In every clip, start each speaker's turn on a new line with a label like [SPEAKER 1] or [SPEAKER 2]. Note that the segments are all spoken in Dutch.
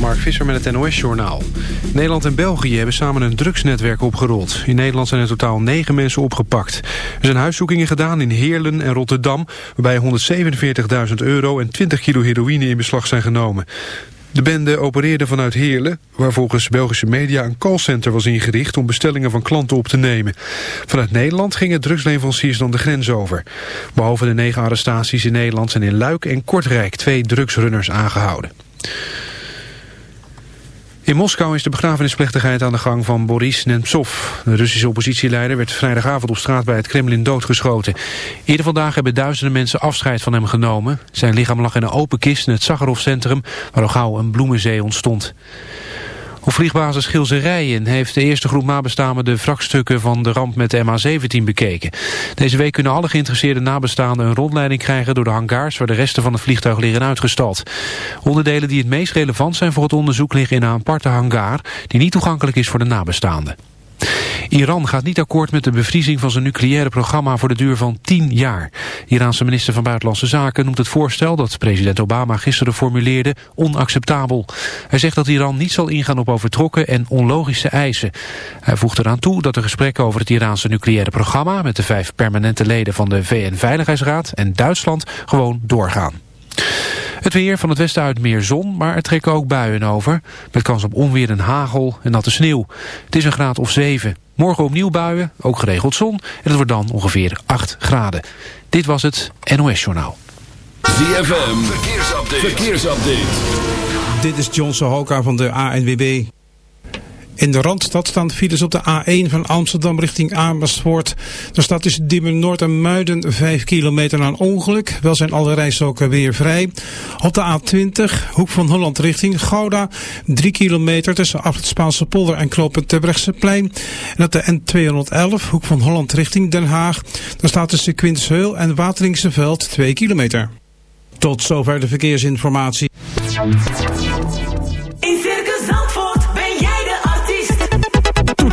[SPEAKER 1] Mark Visser met het NOS-journaal. Nederland en België hebben samen een drugsnetwerk opgerold. In Nederland zijn in totaal negen mensen opgepakt. Er zijn huiszoekingen gedaan in Heerlen en Rotterdam... waarbij 147.000 euro en 20 kilo heroïne in beslag zijn genomen. De bende opereerde vanuit Heerlen, waar volgens Belgische media een callcenter was ingericht om bestellingen van klanten op te nemen. Vanuit Nederland gingen drugsleveranciers dan de grens over. Behalve de negen arrestaties in Nederland zijn in Luik en Kortrijk twee drugsrunners aangehouden. In Moskou is de begrafenisplechtigheid aan de gang van Boris Nemtsov. De Russische oppositieleider werd vrijdagavond op straat bij het Kremlin doodgeschoten. Eerder vandaag hebben duizenden mensen afscheid van hem genomen. Zijn lichaam lag in een open kist in het Sakharov-centrum... waar al gauw een bloemenzee ontstond. Op vliegbasis Gilserijen heeft de eerste groep nabestaanden de wrakstukken van de ramp met de MH17 bekeken. Deze week kunnen alle geïnteresseerde nabestaanden een rondleiding krijgen door de hangars waar de resten van het vliegtuig liggen uitgestald. Onderdelen die het meest relevant zijn voor het onderzoek liggen in een aparte hangar die niet toegankelijk is voor de nabestaanden. Iran gaat niet akkoord met de bevriezing van zijn nucleaire programma voor de duur van 10 jaar. Iraanse minister van Buitenlandse Zaken noemt het voorstel dat president Obama gisteren formuleerde onacceptabel. Hij zegt dat Iran niet zal ingaan op overtrokken en onlogische eisen. Hij voegt eraan toe dat de gesprekken over het Iraanse nucleaire programma met de vijf permanente leden van de VN-veiligheidsraad en Duitsland gewoon doorgaan. Het weer van het westen uit meer zon, maar er trekken ook buien over. Met kans op onweer en hagel en natte sneeuw. Het is een graad of 7. Morgen opnieuw buien, ook geregeld zon. En het wordt dan ongeveer 8 graden. Dit was het NOS Journaal.
[SPEAKER 2] ZFM, verkeersupdate. verkeersupdate.
[SPEAKER 3] Dit is John Sohoka van de ANWB. In de Randstad staan files op de A1 van Amsterdam richting Amersfoort. Er staat tussen Diemen Noord en Muiden 5 kilometer een ongeluk. Wel zijn alle rijstroken weer vrij. Op de A20, hoek van Holland richting Gouda. 3 kilometer tussen Afrit Spaanse polder en knooppunt Terbrechtseplein. En op de N211, hoek van Holland richting Den Haag. Daar staat tussen Quintsheul en Wateringseveld 2 kilometer. Tot zover de verkeersinformatie.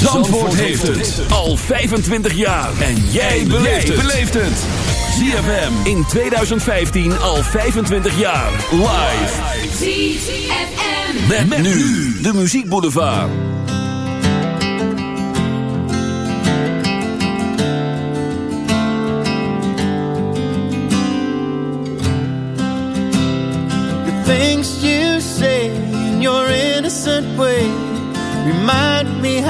[SPEAKER 2] Zandvoort, heeft het al 25 jaar. En jij beleeft het. ZFM in 2015 al 25 jaar. Live.
[SPEAKER 4] ZFM.
[SPEAKER 2] Met, met nu de muziekboulevard.
[SPEAKER 5] The things you say in your innocent way Remind me how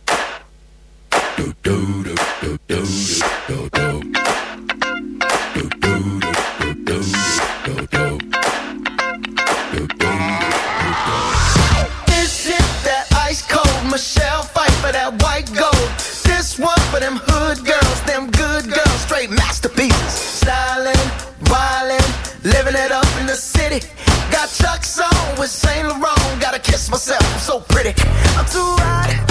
[SPEAKER 6] Got Chuck's on with Saint Laurent. Gotta kiss myself, I'm so pretty. I'm too hot.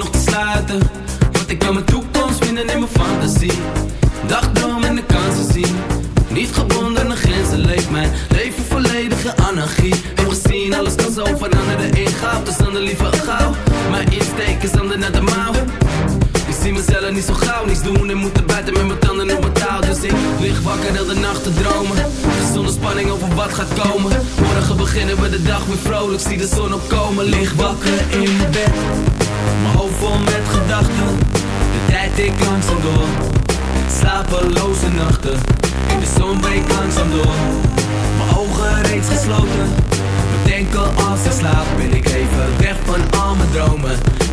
[SPEAKER 7] Nog te sluiten. Want ik kan mijn toekomst vinden in mijn fantasie. Dagdroom en de kansen zien. Niet gebonden aan grenzen leeft mijn leven volledige anarchie. Heb gezien alles kan zo veranderen. In goud Dus dan de liever gauw Mijn insteek is dan naar de mouw. Ik zie mezelf niet zo gauw. Niets doen en moeten buiten met mijn tanden op mijn touw. Dus ik lig wakker heel de nacht te dromen. Zonder spanning over wat gaat komen. Morgen beginnen we de dag weer vrolijk. Zie de zon opkomen. Lig wakker in bed Mijn hoofd vol met gedachten. De tijd ik langzaam door. Slapeloze nachten. In de zon breekt langzaam door. Mijn ogen reeds gesloten. Bedenken als ik slaap Ben ik even weg van al mijn dromen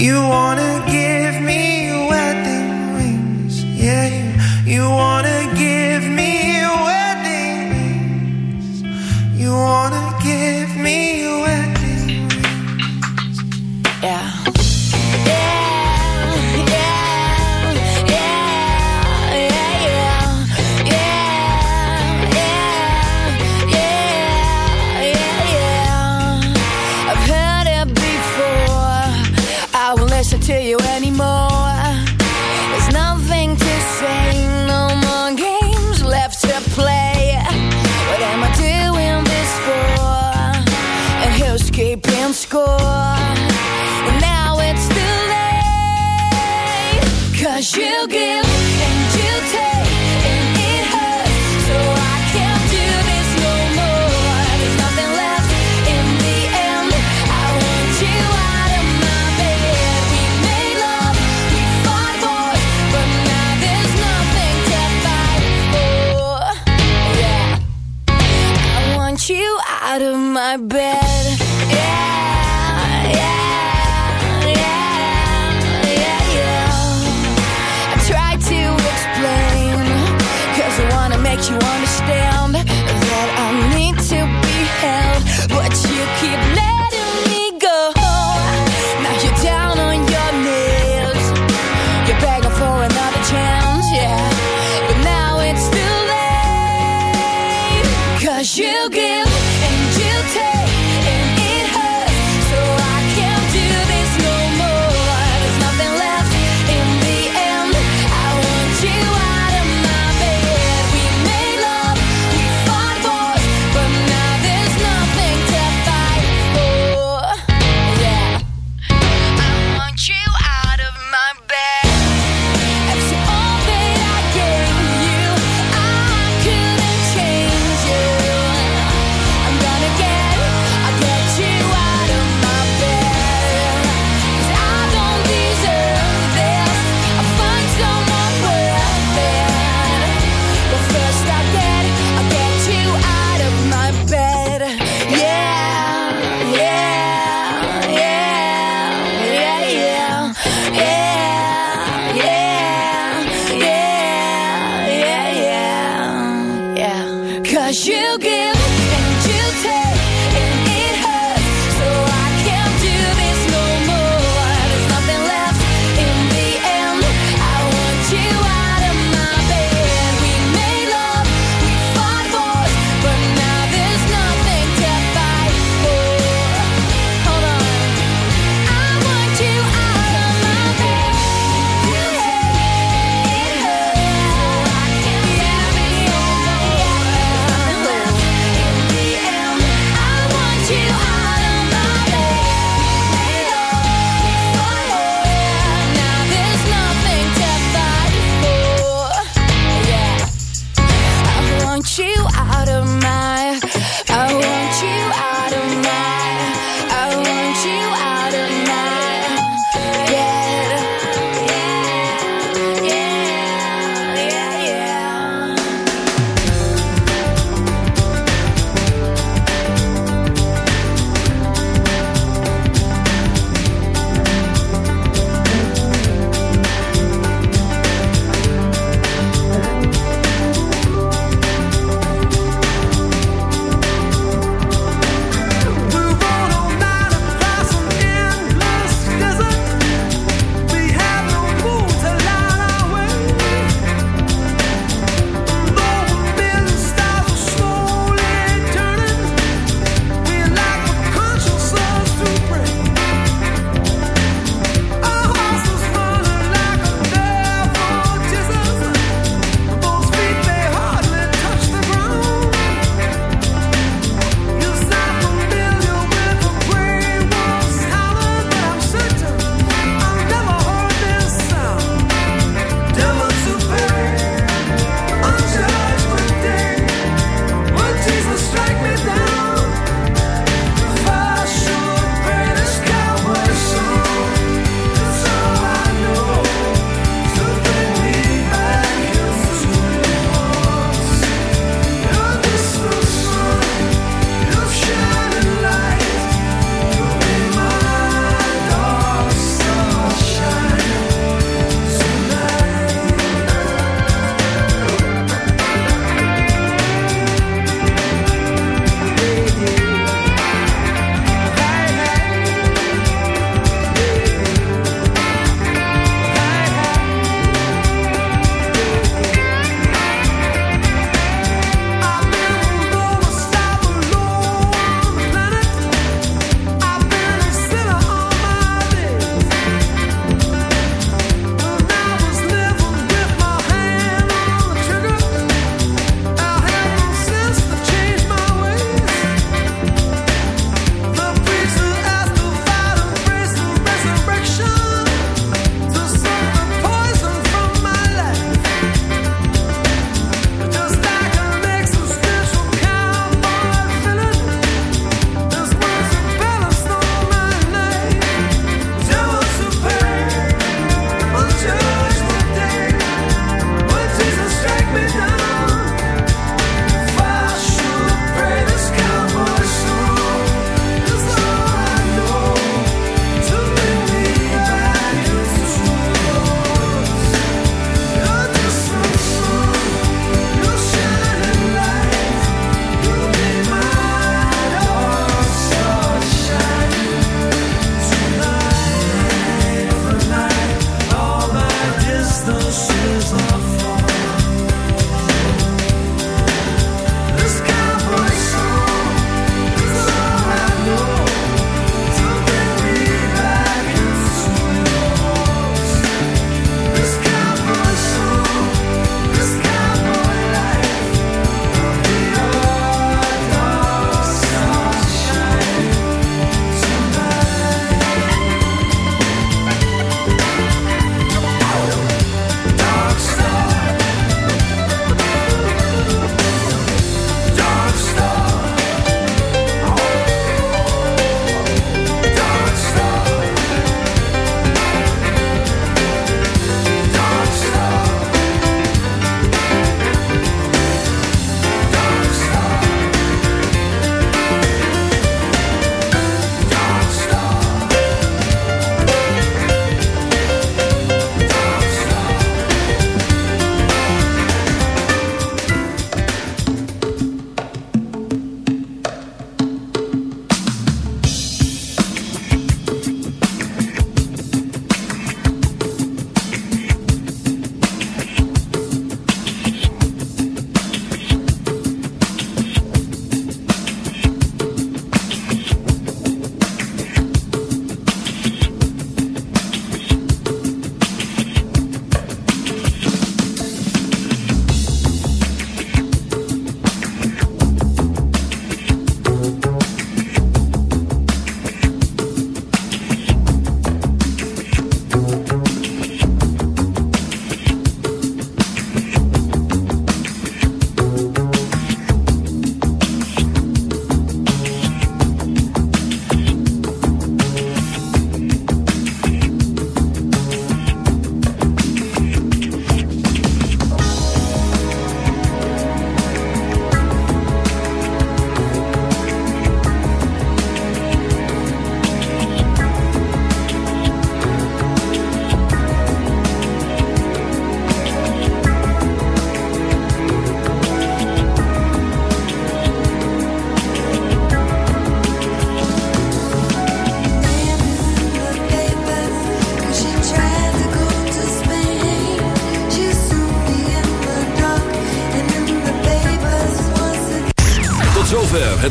[SPEAKER 8] You
[SPEAKER 9] wanna give